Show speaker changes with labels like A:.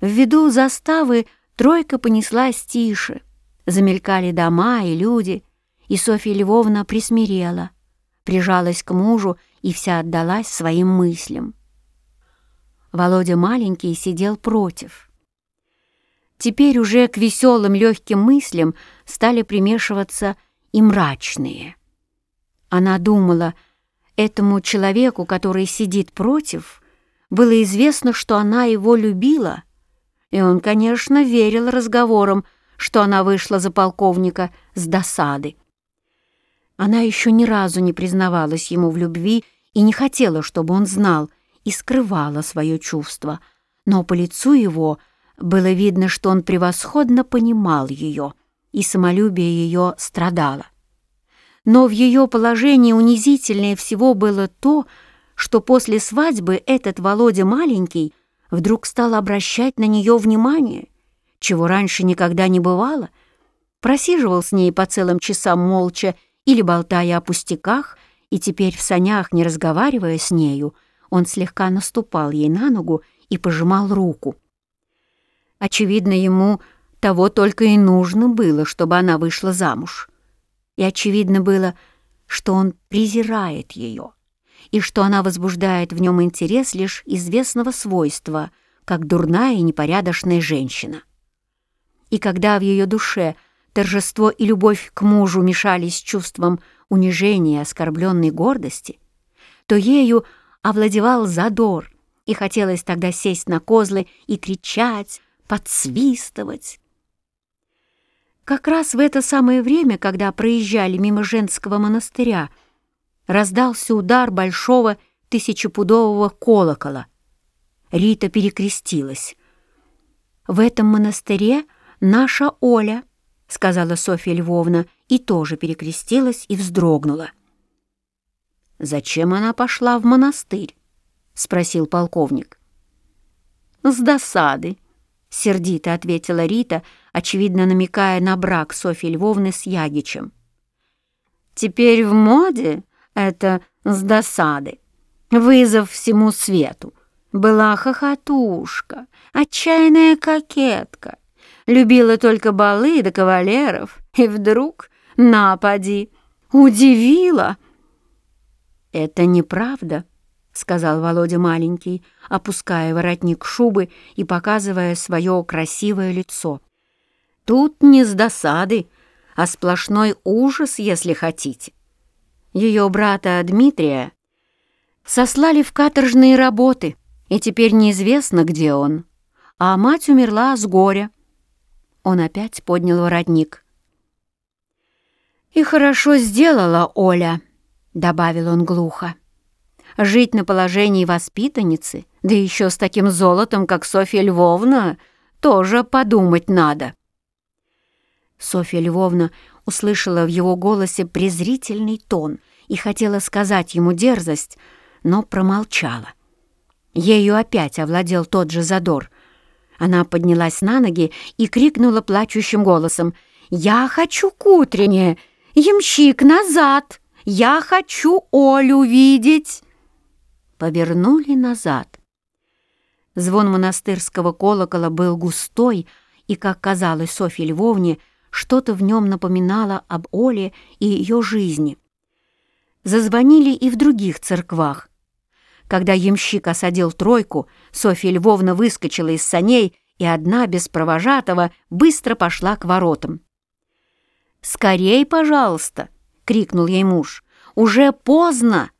A: В виду заставы тройка понеслась тише. Замелькали дома и люди, и Софья Львовна присмирела, прижалась к мужу и вся отдалась своим мыслям. Володя маленький сидел против. Теперь уже к веселым легким мыслям стали примешиваться и мрачные. Она думала, этому человеку, который сидит против, было известно, что она его любила, и он, конечно, верил разговорам, что она вышла за полковника с досады. Она еще ни разу не признавалась ему в любви и не хотела, чтобы он знал, и скрывала свое чувство, но по лицу его было видно, что он превосходно понимал ее, и самолюбие ее страдало. Но в ее положении унизительнее всего было то, что после свадьбы этот Володя маленький вдруг стал обращать на нее внимание, чего раньше никогда не бывало, просиживал с ней по целым часам молча или болтая о пустяках, и теперь в санях, не разговаривая с нею, он слегка наступал ей на ногу и пожимал руку. Очевидно, ему того только и нужно было, чтобы она вышла замуж. И очевидно было, что он презирает ее, и что она возбуждает в нем интерес лишь известного свойства, как дурная и непорядочная женщина. И когда в ее душе торжество и любовь к мужу мешались с чувством унижения и оскорбленной гордости, то ею овладевал задор, и хотелось тогда сесть на козлы и кричать, подсвистывать. Как раз в это самое время, когда проезжали мимо женского монастыря, раздался удар большого тысячепудового колокола. Рита перекрестилась. «В этом монастыре наша Оля», — сказала Софья Львовна, и тоже перекрестилась и вздрогнула. «Зачем она пошла в монастырь?» — спросил полковник. «С досады», — сердито ответила Рита, очевидно намекая на брак Софьи Львовны с Ягичем. «Теперь в моде это с досады. Вызов всему свету. Была хохотушка, отчаянная кокетка. Любила только балы да кавалеров. И вдруг, напади, удивила». «Это неправда», — сказал Володя маленький, опуская воротник шубы и показывая свое красивое лицо. «Тут не с досады, а сплошной ужас, если хотите. Ее брата Дмитрия сослали в каторжные работы, и теперь неизвестно, где он, а мать умерла с горя». Он опять поднял воротник. «И хорошо сделала Оля», добавил он глухо. Жить на положении воспитанницы, да еще с таким золотом, как Софья Львовна, тоже подумать надо. Софья Львовна услышала в его голосе презрительный тон и хотела сказать ему дерзость, но промолчала. Ею опять овладел тот же задор. Она поднялась на ноги и крикнула плачущим голосом «Я хочу к утренне! Ямщик назад!» Я хочу Олю видеть!» Повернули назад. Звон монастырского колокола был густой, и, как казалось Софье Львовне, что-то в нем напоминало об Оле и ее жизни. Зазвонили и в других церквах. Когда ямщик осадил тройку, Софья Львовна выскочила из саней и одна, без провожатого, быстро пошла к воротам. «Скорей, пожалуйста!» — крикнул ей муж. «Уже поздно!